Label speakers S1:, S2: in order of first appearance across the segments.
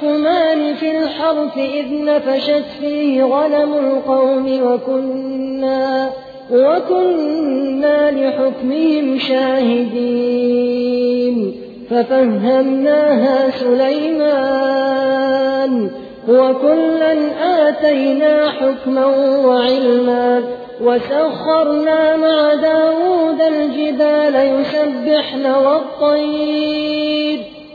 S1: إذ يحكمان في الحرث إذ نفشت فيه غنم القوم وكنا وكنا لحكمهم شاهدين. ففهمناها سليمان وكلا آتينا حكما وعلما وسخرنا مع داود الجبال يسبحن والطير.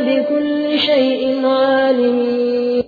S1: بكل شيء عالمين.